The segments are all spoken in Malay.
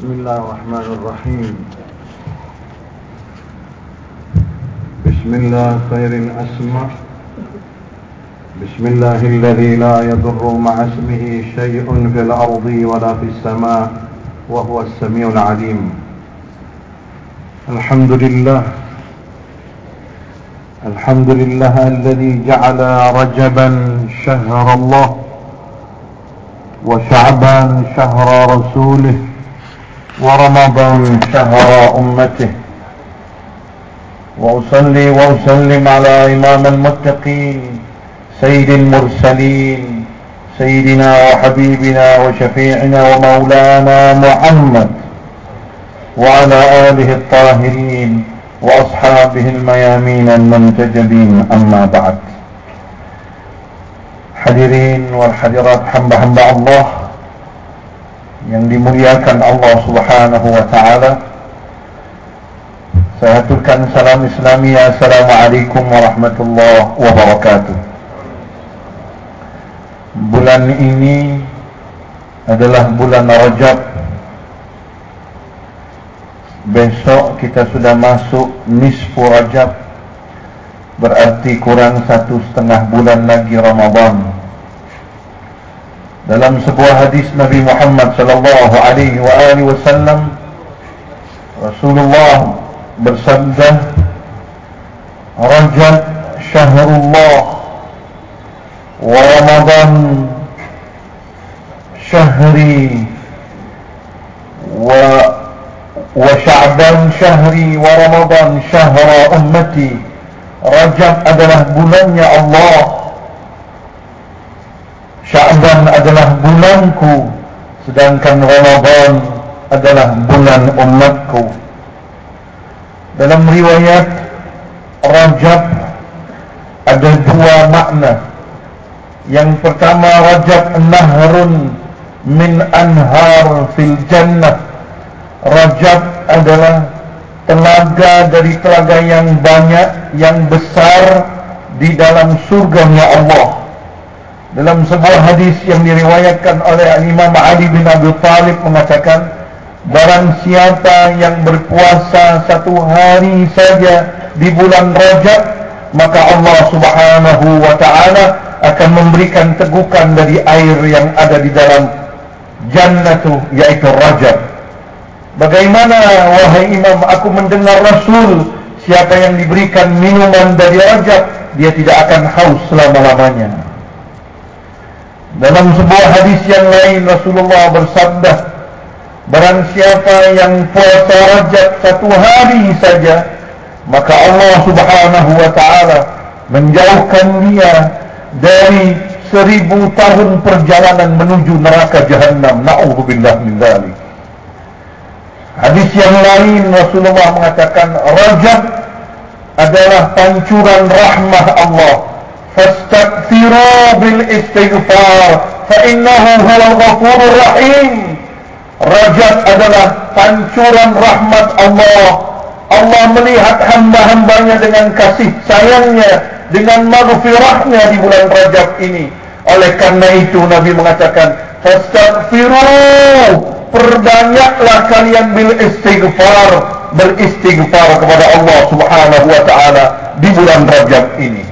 بسم الله الرحمن الرحيم. بسم الله خير الأسماء. بسم الله الذي لا يضر مع اسمه شيء في الأرض ولا في السماء وهو السميع العليم. الحمد لله. الحمد لله الذي جعل رجبا شهر الله وشعبان شهر رسوله ورمضان شهر أمته. وأصلي وأسلم على إمام المتقين سيد المرسلين سيدنا وحبيبنا وشفيعنا ومولانا محمد وعلى آله الطاهرين وأصحابه الميامين المنتجبين. أما بعد. Hadirin wal hadirat hamba-hamba Allah yang dimuliakan Allah Subhanahu wa taala. Saya aturkan salam Islami Assalamualaikum warahmatullahi wabarakatuh. Bulan ini adalah bulan Rajab. Besok kita sudah masuk nisfu Rajab Berarti kurang satu setengah bulan lagi Ramadan Dalam sebuah hadis Nabi Muhammad sallallahu alaihi wa alihi wasallam Rasulullah bersabda Rajab syahrullah wa Ramadan syahri wa وشعبان شهري ورمضان شهر أمتي رجب adalah bulannya Allah Sya'ban adalah bulanku sedangkan Ramadan adalah bulan umatku. Dalam riwayat Rajab ada dua makna. Yang pertama Rajab nahrun min anhar fil jannah. Rajab adalah telaga dari telaga yang banyak, yang besar di dalam surganya Allah. Dalam sebuah hadis yang diriwayatkan oleh Imam Ali bin Abi Talib mengatakan, Barang siapa yang berpuasa satu hari saja di bulan Rajab, maka Allah subhanahu wa ta'ala akan memberikan tegukan dari air yang ada di dalam jannatu, yaitu Rajab. Bagaimana wahai imam aku mendengar Rasul Siapa yang diberikan minuman dari rajab Dia tidak akan haus selama-lamanya Dalam sebuah hadis yang lain Rasulullah bersabda Barang siapa yang puasa rajab satu hari saja Maka Allah subhanahu wa ta'ala Menjauhkan dia Dari seribu tahun perjalanan menuju neraka jahannam Na'udzubillah min dhalik Hadis yang lain Rasulullah mengatakan Rajab adalah pancuran rahmah Allah. Istighfar fa innahu huwal ghafurur rahim. Rajab adalah pancuran rahmat Allah. Allah melihat hamba-hambanya dengan kasih sayangnya, dengan maghfirahnya di bulan Rajab ini. Oleh karena itu Nabi mengatakan, "Fastaghfiru perbanyaklah kalian bil istighfar beristighfar kepada Allah Subhanahu wa taala di bulan Rajab ini.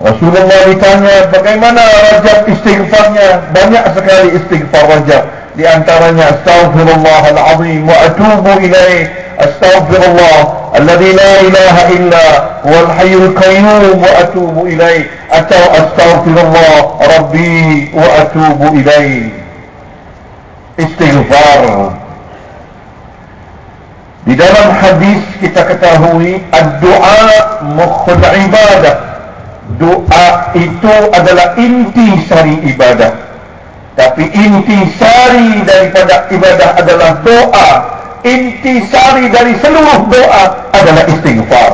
Rasulullah ditanya bagaimana Rajab istighfarnya? Banyak sekali istighfar Rajab. Di antaranya astaghfirullahalazim wa atubu ilaih. Astaghfirullah alladzi la ilaha illa huwal hayyul qayyum wa atubu ilaih. Atau astaghfirullah rabbi wa atubu ilaih istighfar di dalam hadis kita ketahui doa mukhul ibadah doa itu adalah inti sari ibadah. Tapi inti sari daripada ibadah adalah doa. Inti sari dari seluruh doa adalah istighfar.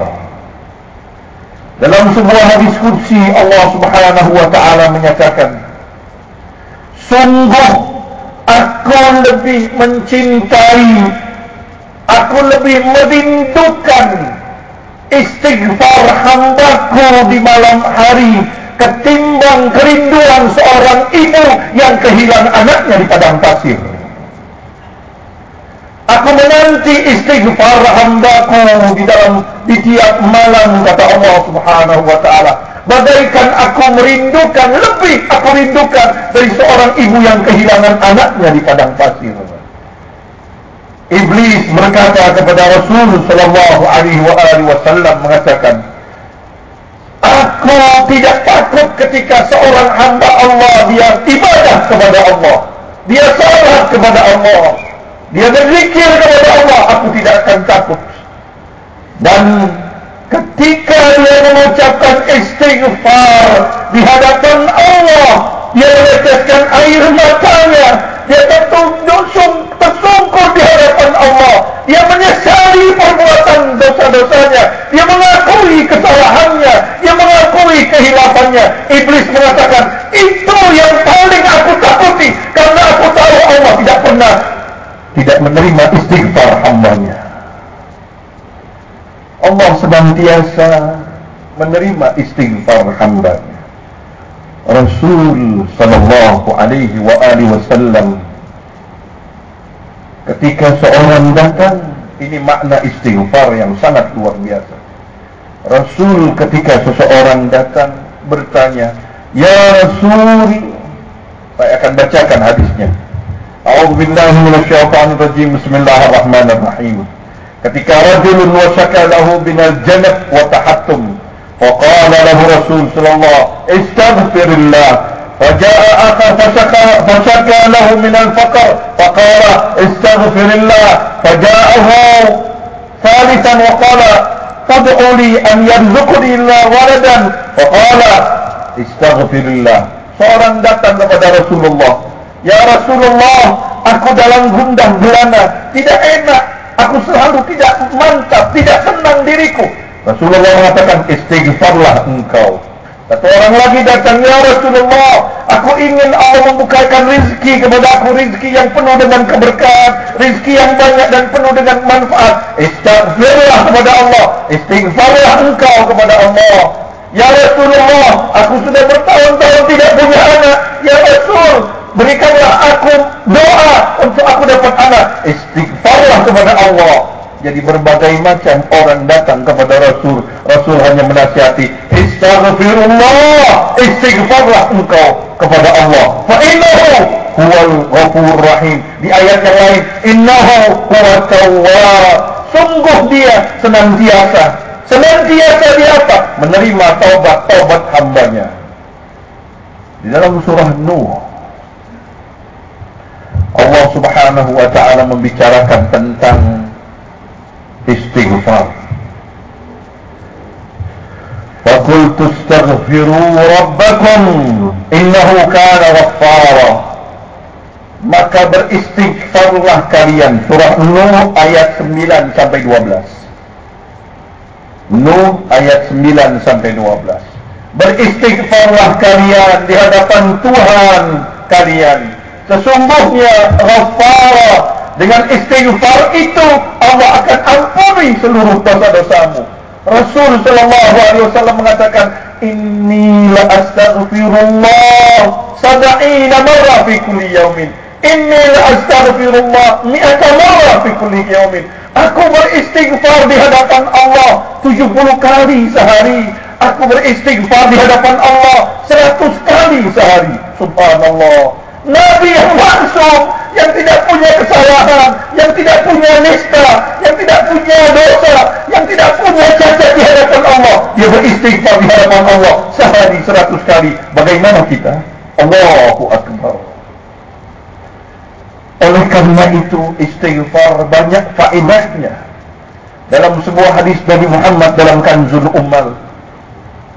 Dalam sebuah hadis kursi Allah subhanahu wa ta'ala menyatakan sungguh Aku lebih mencintai Aku lebih merindukan Istighfar hambaku di malam hari Ketimbang kerinduan seorang ibu Yang kehilangan anaknya di padang pasir Aku menanti istighfar hambaku di dalam di tiap malam kata Allah Subhanahu wa taala. Bagaikan aku merindukan lebih aku rindukan dari seorang ibu yang kehilangan anaknya di padang pasir. Iblis berkata kepada Rasul sallallahu alaihi wasallam mengatakan, "Aku tidak takut ketika seorang hamba Allah dia ibadah kepada Allah, dia salat kepada Allah, dia berzikir kepada Allah. Aku tidak akan takut. Dan ketika dia mengucapkan istighfar di hadapan Allah dia meneteskan air matanya dia tertunduk tersungkur di hadapan Allah dia menyesali perbuatan dosa-dosanya dia mengakui kesalahannya dia mengakui kehilafannya iblis mengatakan itu yang paling aku takuti karena aku tahu Allah tidak pernah tidak menerima istighfar hambanya. Allah senantiasa menerima istighfar hambanya. Rasul sallallahu alaihi wa alihi wasallam ketika seorang datang ini makna istighfar yang sangat luar biasa. Rasul ketika seseorang datang bertanya ya Rasul saya akan bacakan hadisnya. A'udzubillahi minasyaitanir rajim Bismillahirrahmanirrahim. Ketika rajulun wasyaka lahu binal janab wa tahattum فقال له رسول صلى الله استغفر الله فجاء آخر فشكى, فشكى له من الفقر فقال استغفر الله فجاءه ثالثا وقال تدعو لي أن يرزقني الله ولدا فقال استغفر الله seorang datang kepada Rasulullah Ya Rasulullah, aku dalam gundah gulana, tidak enak. Aku selalu tidak mantap, tidak senang diriku. Rasulullah mengatakan, istighfarlah engkau. Satu orang lagi datang, Ya Rasulullah, aku ingin Allah membukakan rizki kepada aku, rizki yang penuh dengan keberkahan, rizki yang banyak dan penuh dengan manfaat. Istighfarlah kepada Allah, istighfarlah engkau kepada Allah. Ya Rasulullah, aku sudah bertahun-tahun tidak punya anak. Ya Rasul, berikanlah aku doa untuk aku dapat anak istighfarlah kepada Allah jadi berbagai macam orang datang kepada Rasul. Rasul hanya menasihati istighfirullah istighfarlah engkau kepada Allah. Fa innahu huwal ghafur rahim. Di ayat yang lain innahu huwa tawwab. Sungguh dia senantiasa senantiasa dia apa? Menerima taubat-taubat hambanya. Di dalam surah Nuh Allah subhanahu wa ta'ala membicarakan tentang istighfar. Fakultu istighfiru Rabbakum, innahu kana ghaffara Maka beristighfarlah kalian. Surah Nuh ayat 9 sampai 12. Nuh ayat 9 sampai 12. Beristighfarlah kalian di hadapan Tuhan kalian. Sesungguhnya Rafa dengan istighfar itu Allah akan ampuni seluruh dosa-dosamu. Rasul sallallahu alaihi wasallam mengatakan Inni la astaghfirullah Saba'ina marra fi kulli yaumin Inni la astaghfirullah Mi'ata marra fi kulli yaumin Aku beristighfar di hadapan Allah 70 kali sehari. Aku beristighfar di hadapan Allah 100 kali sehari. Subhanallah Nabi yang langsung yang tidak punya kesalahan, yang tidak punya nista, yang tidak punya dosa, yang tidak punya cacat di hadapan Allah. Dia beristighfar di hadapan Allah sehari seratus kali. Bagaimana kita? Allahu Akbar. Oleh karena itu istighfar banyak faedahnya. Dalam sebuah hadis Nabi Muhammad dalam Kanzul Ummal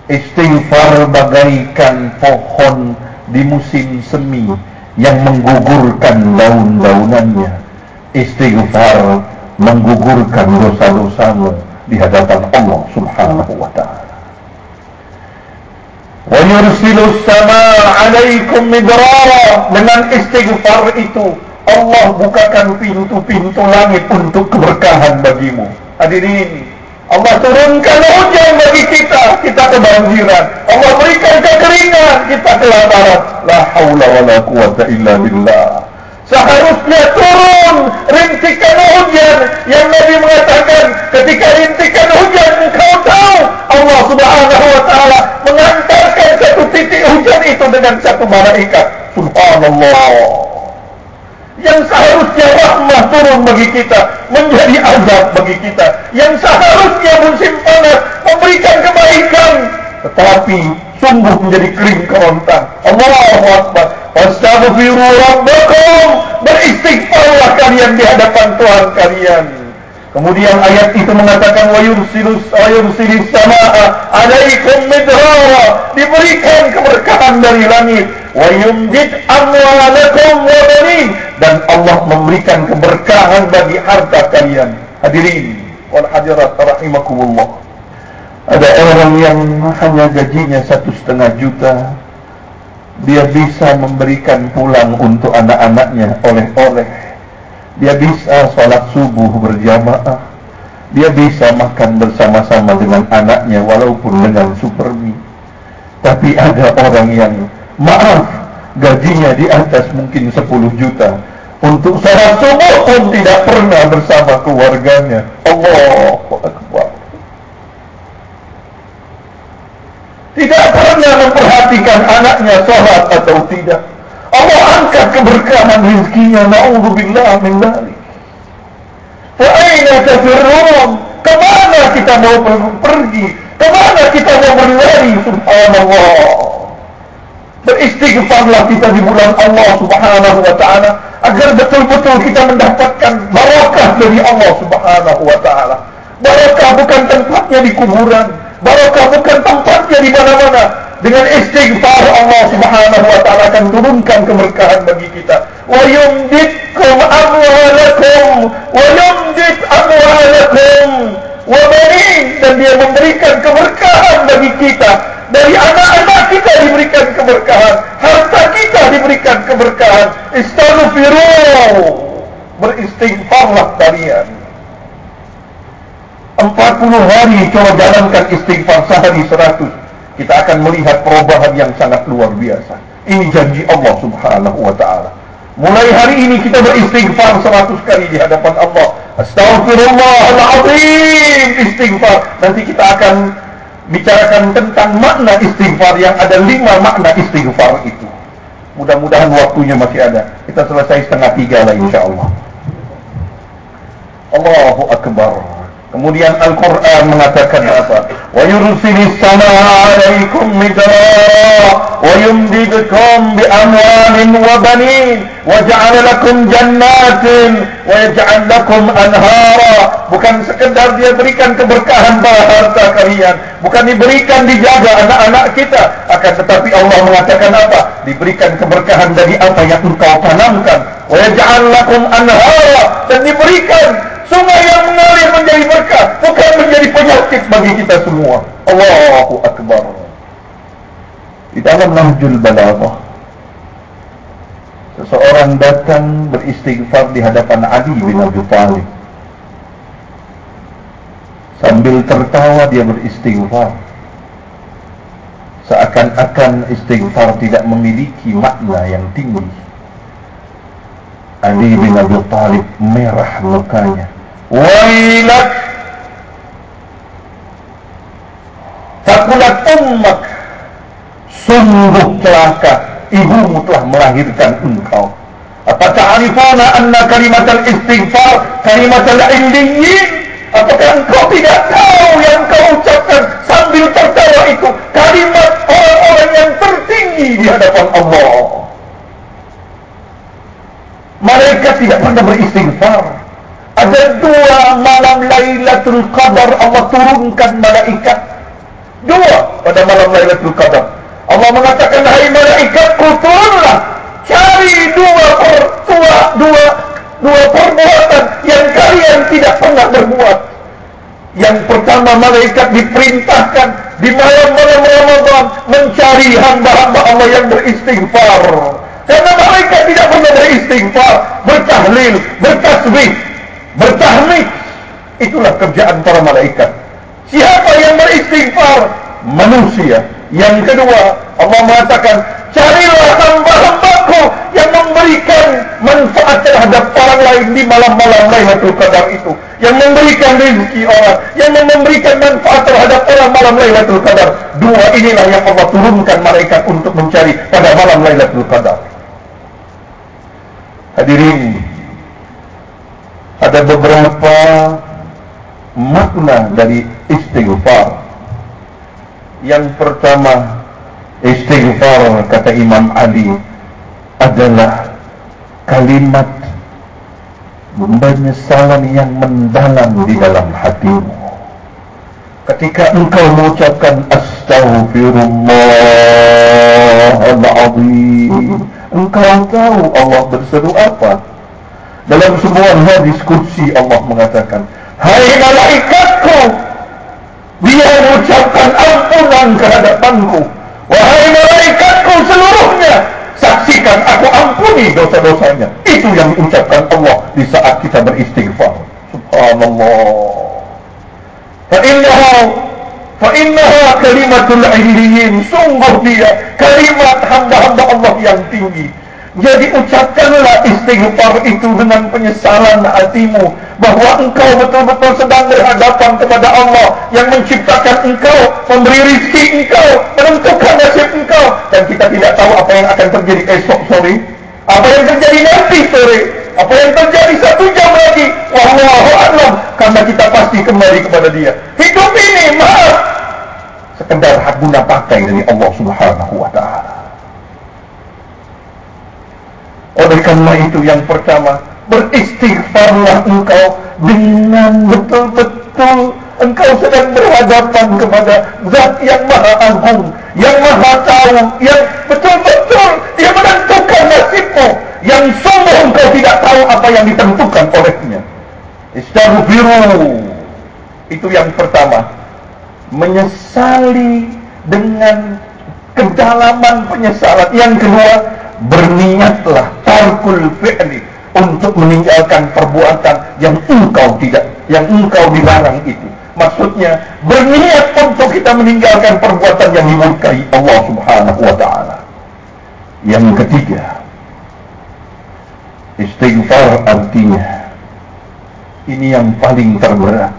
istighfar bagaikan pohon di musim semi yang menggugurkan daun-daunannya. Istighfar menggugurkan dosa-dosamu di hadapan Allah Subhanahu wa taala. Wa yursilu samaa 'alaikum midrara. Dengan istighfar itu Allah bukakan pintu-pintu langit untuk keberkahan bagimu. Hadirin Allah turunkan hujan bagi kita, kita kebanjiran. Allah berikan kekeringan, kita kelaparan. La haula wa la quwata illa billah. Seharusnya turun rintikan hujan yang Nabi mengatakan ketika rintikan hujan engkau tahu Allah Subhanahu wa taala mengantarkan satu titik hujan itu dengan satu malaikat. Subhanallah. Yang seharusnya rahmah turun bagi kita menjadi azab bagi kita. Yang seharusnya musim panas memberikan kebaikan tetapi sungguh menjadi kering kerontang. Allahu Akbar. Astaghfiru rabbakum. Beristighfarlah kalian di hadapan Tuhan kalian. Kemudian ayat itu mengatakan wa yursilus ayursilis samaa alaikum midrara diberikan keberkahan dari langit wa yumdid amwalakum wa banin dan Allah memberikan keberkahan bagi harta kalian hadirin wal hadirat rahimakumullah. Ada orang yang hanya gajinya satu setengah juta Dia bisa memberikan pulang untuk anak-anaknya oleh-oleh. Dia bisa sholat subuh berjamaah. Dia bisa makan bersama-sama dengan anaknya walaupun dengan supermi Tapi ada orang yang maaf gajinya di atas mungkin 10 juta Untuk sholat subuh pun tidak pernah bersama keluarganya Allah Akbar Tidak pernah memperhatikan anaknya sholat atau tidak. Allah angkat keberkahan rizkinya. Na'udzubillah min dhalik. Fa'aina tafirun. Kemana kita mau pergi? Kemana kita mau berlari? Subhanallah. Beristighfarlah kita di bulan Allah subhanahu wa ta'ala. Agar betul-betul kita mendapatkan barakah dari Allah subhanahu wa ta'ala. Barakah bukan tempatnya di kuburan. Barakah bukan tempatnya di mana-mana. Dengan istighfar Allah Subhanahu wa taala akan turunkan keberkahan bagi kita. Wa yumditkum amwalakum wa yumdit amwalakum wa banin dan dia memberikan keberkahan bagi kita. Dari anak-anak kita diberikan keberkahan, harta kita diberikan keberkahan. Istaghfiru. Beristighfarlah kalian. 40 hari coba jalankan istighfar sehari 100 kita akan melihat perubahan yang sangat luar biasa. Ini janji Allah subhanahu wa ta'ala. Mulai hari ini kita beristighfar 100 kali di hadapan Allah. Astagfirullahaladzim istighfar. Nanti kita akan bicarakan tentang makna istighfar yang ada lima makna istighfar itu mudah-mudahan waktunya masih ada. Kita selesai setengah tiga lah insyaAllah. Allahu Akbar Kemudian Al-Quran mengatakan apa? Wa yursilis samaa 'alaikum midra wa ja'ala lakum jannatin wa yaj'al lakum anhara. Bukan sekedar dia berikan keberkahan pada harta kalian, bukan diberikan dijaga anak-anak kita, akan tetapi Allah mengatakan apa? Diberikan keberkahan dari apa yang engkau tanamkan. Yaj'al lakum anhara dan diberikan Sungai yang mengalir menjadi berkah Bukan menjadi penyakit bagi kita semua. Allahu Akbar. Di dalam Nahjul Balaghah Seseorang datang beristighfar di hadapan Ali bin Abi Talib. Sambil tertawa dia beristighfar. Seakan-akan istighfar tidak memiliki makna yang tinggi. Ali bin Abi Talib merah mukanya Wailak Fakulat ummak Sungguh celaka. Ibumu telah melahirkan engkau. Apakah arifuna anna kalimat al-istighfar Kalimat al-illiyin Apakah engkau tidak tahu yang kau ucapkan Sambil tertawa itu? Kalimat orang-orang yang tertinggi di hadapan Allah. Mereka tidak pernah beristighfar ada dua malam Lailatul Qadar Allah turunkan malaikat. Dua pada malam Lailatul Qadar. Allah mengatakan hai malaikat turunlah cari dua dua dua dua perbuatan yang kalian tidak pernah berbuat. Yang pertama malaikat diperintahkan di malam-malam Ramadan mencari hamba-hamba Allah yang beristighfar. Karena malaikat tidak pernah beristighfar, bertahlil, bertasbih, bertahmid. Itulah kerjaan para malaikat. Siapa yang beristighfar? Manusia. Yang kedua Allah mengatakan carilah hamba-hambaku yang memberikan manfaat terhadap orang lain di malam-malam Lailatul Qadar itu. Yang memberikan rezeki orang. Yang memberikan manfaat terhadap orang malam Lailatul Qadar. Dua inilah yang Allah turunkan malaikat untuk mencari pada malam Lailatul Qadar. Hadirin ada beberapa makna dari istighfar. Yang pertama istighfar kata Imam Ali adalah kalimat penyesalan yang mendalam di dalam hatimu. Ketika engkau mengucapkan astaghfirullahaladzim engkau tahu Allah berseru apa dalam sebuah hadis kursi Allah mengatakan hai malaikatku dia mengucapkan ampunan ke hadapanku wahai malaikatku seluruhnya saksikan aku ampuni dosa-dosanya. Itu yang diucapkan Allah di saat kita beristighfar. Subhanallah. Fa'innaha fa'innaha kalimatul illiyin sungguh dia kalimat hamba-hamba Allah yang tinggi jadi ucapkanlah istighfar itu dengan penyesalan hatimu bahawa engkau betul-betul sedang berhadapan kepada Allah yang menciptakan engkau, memberi rezeki engkau, menentukan nasib engkau dan kita tidak tahu apa yang akan terjadi esok sore, apa yang terjadi nanti sore, apa yang terjadi satu jam lagi. Wallahu a'lam karena kita pasti kembali kepada Dia. Hidup ini maaf sekedar hak guna pakai dari Allah Subhanahu wa taala. Oleh karena itu yang pertama Beristighfarlah engkau Dengan betul-betul Engkau sedang berhadapan kepada Zat yang maha agung Yang maha tahu Yang betul-betul Dia menentukan nasibmu Yang sungguh engkau tidak tahu apa yang ditentukan olehnya. Istighfiru Itu yang pertama. Menyesali dengan kedalaman penyesalan. Yang kedua berniatlah tarkul fi'li untuk meninggalkan perbuatan yang engkau tidak yang engkau dilarang itu. Maksudnya berniat untuk kita meninggalkan perbuatan yang dimurkai Allah Subhanahu wa taala. Yang ketiga istighfar artinya ini yang paling terberat.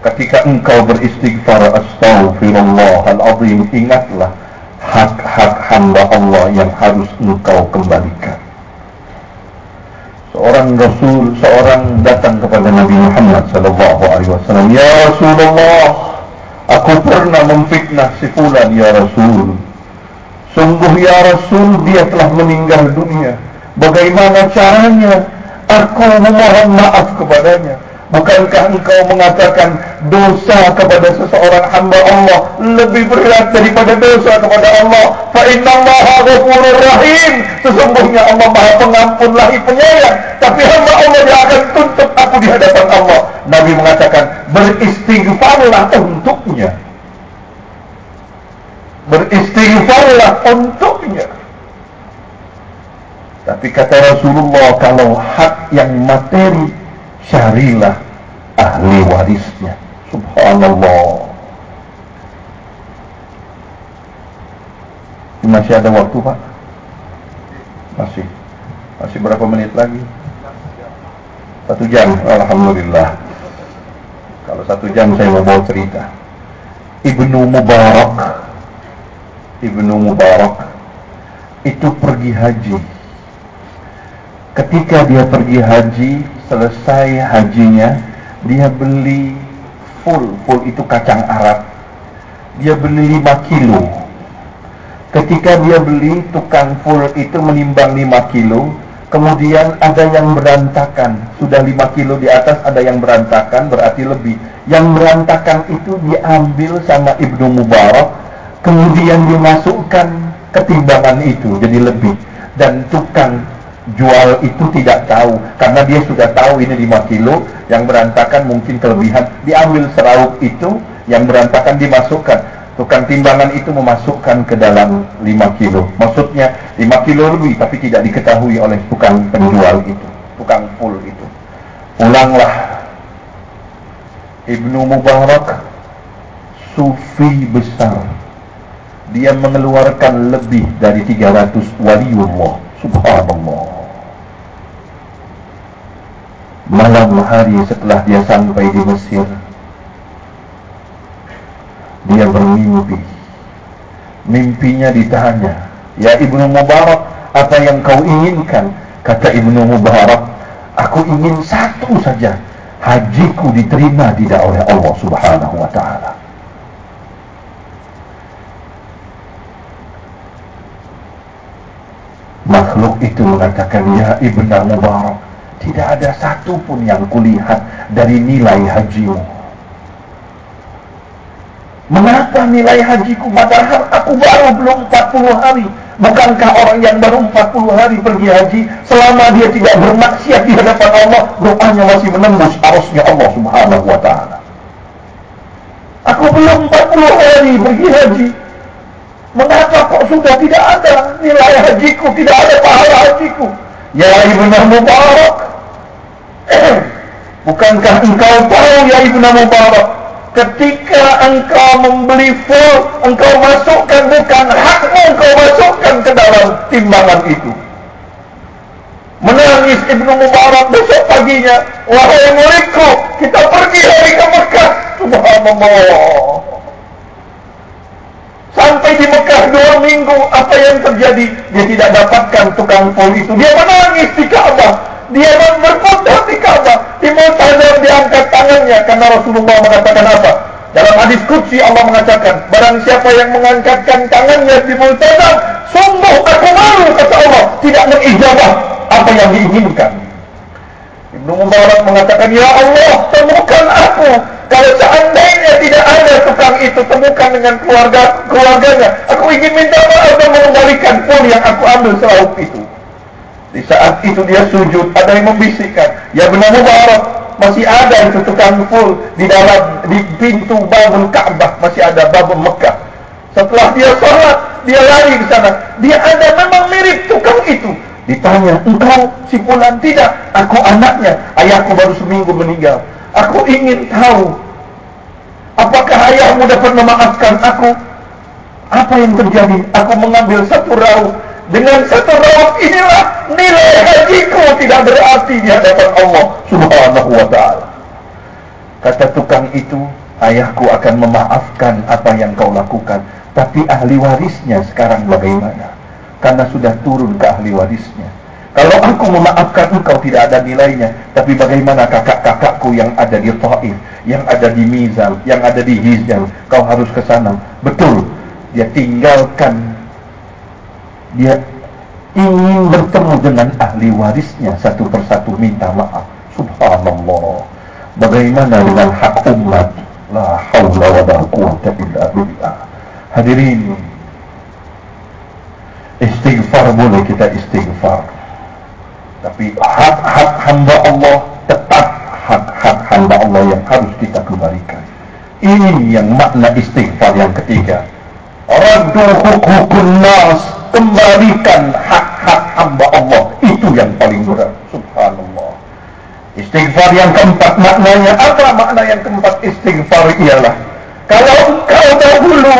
Ketika engkau beristighfar astaghfirullahalazim ingatlah hak-hak hamba Allah yang harus engkau kembalikan. Seorang Rasul, seorang datang kepada Nabi Muhammad sallallahu alaihi wasallam, "Ya Rasulullah, aku pernah memfitnah si fulan ya Rasul. Sungguh ya Rasul, dia telah meninggal dunia. Bagaimana caranya aku memohon maaf kepadanya?" Bukankah engkau mengatakan dosa kepada seseorang hamba Allah lebih berat daripada dosa kepada Allah? Fa inna Allah ghafurur rahim. Sesungguhnya Allah Maha Pengampun lagi penyayang. Tapi hamba Allah dia akan tuntut aku di hadapan Allah. Nabi mengatakan beristighfarlah untuknya. Beristighfarlah untuknya. Tapi kata Rasulullah kalau hak yang materi carilah ahli warisnya. Subhanallah. Masih ada waktu pak? Masih. Masih berapa menit lagi? Satu jam alhamdulillah. Kalau satu jam saya mau bawa cerita. Ibnu Mubarak. Ibnu Mubarak. Itu pergi haji ketika dia pergi haji selesai hajinya dia beli full. Full itu kacang Arab. Dia beli 5 kilo. Ketika dia beli tukang full itu menimbang 5 kilo. Kemudian ada yang berantakan. Sudah 5 kilo di atas ada yang berantakan berarti lebih. Yang berantakan itu diambil sama Ibnu Mubarak kemudian dimasukkan ketimbangan itu jadi lebih. Dan tukang jual itu tidak tahu. Karena dia sudah tahu ini 5 kilo yang berantakan mungkin kelebihan. Diambil seraup itu yang berantakan dimasukkan. Tukang timbangan itu memasukkan ke dalam 5 kilo. Maksudnya 5 kilo lebih tapi tidak diketahui oleh tukang penjual itu tukang pul itu. Ulanglah Ibnu Mubarak sufi besar. Dia mengeluarkan lebih dari 300 waliullah. Subhanallah malam hari setelah dia sampai di Mesir dia bermimpi. Mimpinya ditanya ya Ibnu Mubarak apa yang kau inginkan? kata Ibnu Mubarak. Aku ingin satu saja hajiku diterima tidak oleh Allah Subhanahu wa taala. Makhluk itu mengatakan ya Ibnu Mubarak tidak ada satu pun yang kulihat dari nilai hajimu. Mengapa nilai hajiku padahal aku baru belum 40 hari? Bukankah orang yang baru 40 hari pergi haji selama dia tidak bermaksiat di hadapan Allah, doanya masih menembus arusnya Allah Subhanahu wa taala. Aku belum 40 hari pergi haji. Mengapa kok sudah tidak ada nilai hajiku, tidak ada pahala hajiku? Ya Ibnu Mubarak, Bukankah engkau tahu ya Ibn Mubarak Ketika engkau membeli full Engkau masukkan bukan hakmu Engkau masukkan ke dalam timbangan itu. Menangis Ibn Mubarak besok paginya Wahai muridku Kita pergi hari ke Mekah. Subhanallah. Sampai di Mekah dua minggu Apa yang terjadi? Dia tidak dapatkan tukang full itu. Dia menangis di Kaabah dia berputar di Ka'bah di Mu'tazam diangkat tangannya karena Rasulullah mengatakan apa? Dalam hadis kudsi Allah mengatakan barang siapa yang mengangkatkan tangannya di Mu'tazam sungguh aku malu kata Allah. Tidak mengijabah apa yang diinginkan. Ibnu Mubarak mengatakan ya Allah temukan aku. Kalau seandainya tidak ada tukang itu temukan dengan keluarga keluarganya. Aku ingin minta maaf dan mengembalikan pun yang aku ambil selaut itu di saat itu dia sujud, ada yang membisikkan, ya benar Mubarak, masih ada itu tukang full di dalam di pintu babul Ka'bah masih ada babul Mekah. Setelah dia sholat, dia lari ke sana. Dia ada memang mirip tukang itu. Ditanya, engkau si Fulan tidak? Aku anaknya. Ayahku baru seminggu meninggal. Aku ingin tahu, apakah ayahmu dapat memaafkan aku? Apa yang terjadi? Aku mengambil satu rauh dengan satu rawat inilah nilai hajiku tidak berarti di hadapan Allah subhanahu wa ta'ala. Kata tukang itu, ayahku akan memaafkan apa yang kau lakukan. Tapi ahli warisnya sekarang bagaimana? Karena sudah turun ke ahli warisnya. Kalau aku memaafkan engkau tidak ada nilainya. Tapi bagaimana kakak-kakakku yang ada di Taif, yang ada di Mizal, yang ada di Hizan. Kau harus ke sana. Betul. Dia tinggalkan dia ingin bertemu dengan ahli warisnya satu persatu minta maaf. Subhanallah. Bagaimana dengan hak umat? La haula wa la quwata illa billah. Hadirin istighfar boleh kita istighfar. Tapi hak-hak hamba Allah tetap hak-hak hamba Allah yang harus kita kembalikan. Ini yang makna istighfar yang ketiga raddu hukukun nas. Kembalikan hak-hak hamba Allah. Itu yang paling berat. Subhanallah. Istighfar yang keempat. Maknanya apa makna yang keempat? Istighfar ialah kalau engkau dahulu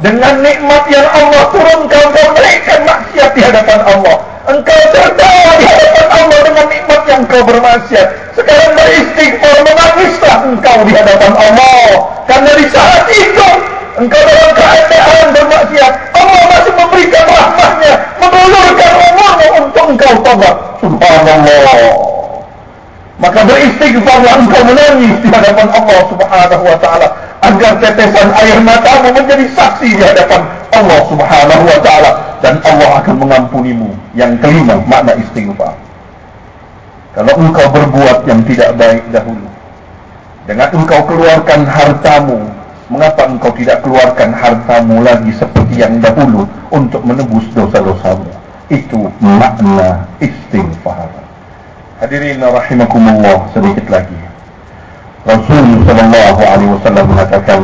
dengan nikmat yang Allah turunkan kau berikan maksiat di hadapan Allah. Engkau tertawa di hadapan Allah dengan nikmat yang kau bermaksiat. Sekarang beristighfar menangislah engkau di hadapan Allah. Karena di saat itu engkau dalam keadaan bermaksiat Allah masih memberikan rahmatnya menulurkan umurmu untuk engkau tobat subhanallah. Maka beristighfarlah engkau menangis di hadapan Allah subhanahu wa ta'ala agar tetesan air matamu menjadi saksi di hadapan Allah subhanahu wa ta'ala dan Allah akan mengampunimu yang kelima makna istighfar. Kalau engkau berbuat yang tidak baik dahulu dengan engkau keluarkan hartamu Mengapa engkau tidak keluarkan hartamu lagi seperti yang dahulu untuk menebus dosa-dosamu? Itu makna istighfar. Hadirin rahimakumullah sedikit lagi. Rasul sallallahu alaihi wasallam mengatakan,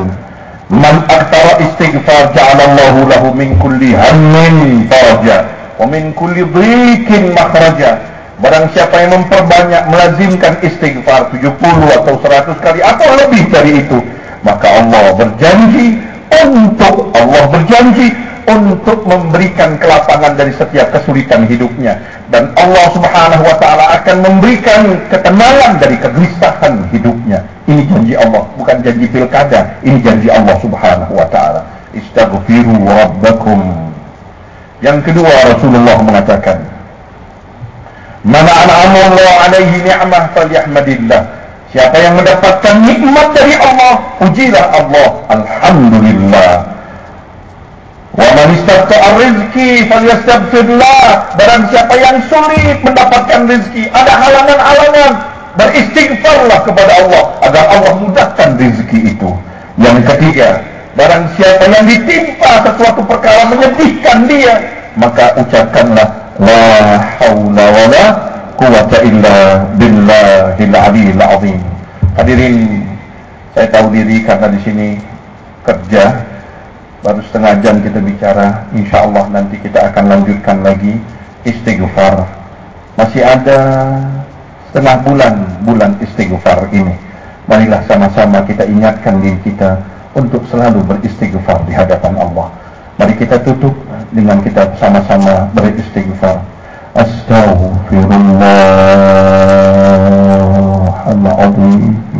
"Man aktsara istighfar ja'alallahu lahu min kulli hammin faraja wa min kulli dhikin makhraja." Barang siapa yang memperbanyak melazimkan istighfar 70 atau 100 kali atau lebih dari itu, maka Allah berjanji untuk Allah berjanji untuk memberikan kelapangan dari setiap kesulitan hidupnya dan Allah Subhanahu wa taala akan memberikan ketenangan dari kegelisahan hidupnya. Ini janji Allah, bukan janji pilkada. Ini janji Allah Subhanahu wa taala. Istaghfiru rabbakum. Yang kedua Rasulullah mengatakan, "Man an'ama Allah 'alaihi ni'mah falyahmadillah." Siapa yang mendapatkan nikmat dari Allah, pujilah Allah. Alhamdulillah. Wa man istata'a rizki falyastaghfirlah. Barang siapa yang sulit mendapatkan rezeki, ada halangan-halangan, beristighfarlah kepada Allah agar Allah mudahkan rezeki itu. Yang ketiga, barang siapa yang ditimpa sesuatu perkara menyedihkan dia, maka ucapkanlah la haula wala quwata illa billahil aliyil azim. Hadirin, saya tahu diri karena di sini kerja. Baru setengah jam kita bicara. Insyaallah nanti kita akan lanjutkan lagi istighfar. Masih ada setengah bulan bulan istighfar ini. Marilah sama-sama kita ingatkan diri kita untuk selalu beristighfar di hadapan Allah. Mari kita tutup dengan kita sama-sama beristighfar astaghfirullahaladzim astaghfirullah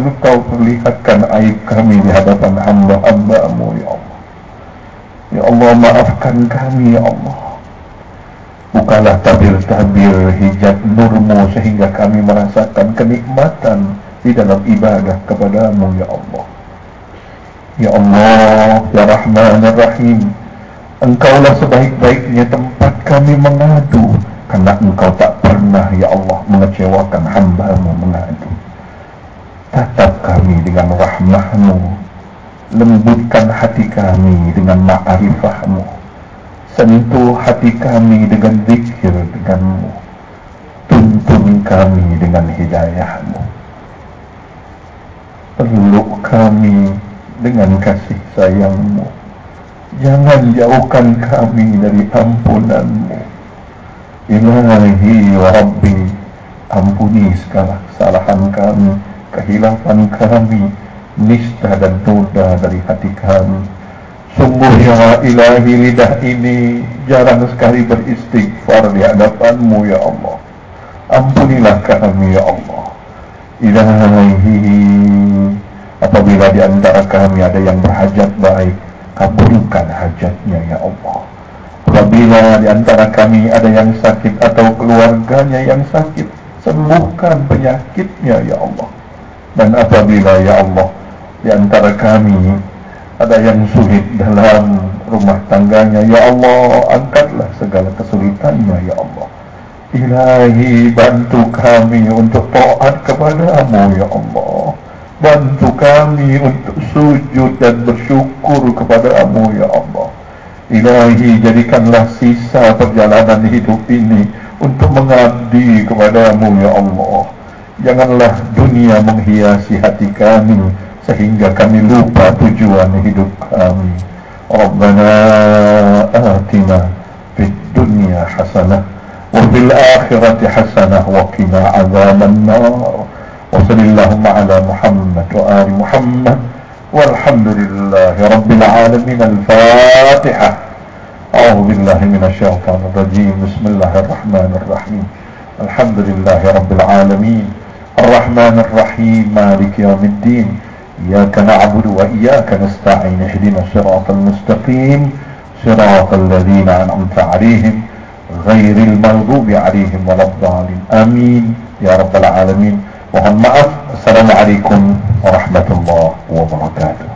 Engkau perlihatkan aib kami di hadapan hamba-hambamu ya Allah? Ya Allah maafkan kami ya Allah. Bukalah tabir-tabir hijab nurmu sehingga kami merasakan kenikmatan di dalam ibadah kepadamu ya Allah. Ya Allah Ya Rahman Ya Rahim Engkaulah sebaik-baiknya tempat kami mengadu Karena engkau tak pernah Ya Allah mengecewakan hambamu mengadu Tatap kami dengan rahmahmu. Lembutkan hati kami dengan ma'arifahmu Sentuh hati kami dengan zikir denganmu. Tuntun kami dengan hidayahmu. Peluk kami dengan kasih sayangmu. Jangan jauhkan kami dari ampunanmu. Ilahi wa rabbi ampuni segala kesalahan kami kehilafan kami nista dan noda dari hati kami. Sungguh ya ilahi lidah ini jarang sekali beristighfar di hadapanmu ya Allah. Ampunilah kami ya Allah. Ilahi Apabila di antara kami ada yang berhajat baik Kabulkan hajatnya ya Allah. Apabila di antara kami ada yang sakit Atau keluarganya yang sakit Sembuhkan penyakitnya ya Allah Dan apabila ya Allah Di antara kami Ada yang sulit dalam rumah tangganya Ya Allah Angkatlah segala kesulitannya ya Allah. Ilahi bantu kami untuk taat kepadamu ya Allah. Bantu kami untuk sujud dan bersyukur kepada Amu ya Allah. Ilahi jadikanlah sisa perjalanan hidup ini Untuk mengabdi kepada Amu ya Allah Janganlah dunia menghiasi hati kami Sehingga kami lupa tujuan hidup kami Rabbana atina fid dunya hasanah Wa fil akhirati hasanah Wa kina azaman nar وصل اللهم على محمد وآل محمد والحمد لله رب العالمين الفاتحة أعوذ بالله من الشيطان الرجيم بسم الله الرحمن الرحيم الحمد لله رب العالمين الرحمن الرحيم مالك يوم الدين إياك نعبد وإياك نستعين اهدنا الصراط المستقيم صراط الذين أنعمت عليهم غير المغضوب عليهم ولا الضالين آمين يا رب العالمين Mohon maaf. Assalamualaikum warahmatullahi wabarakatuh.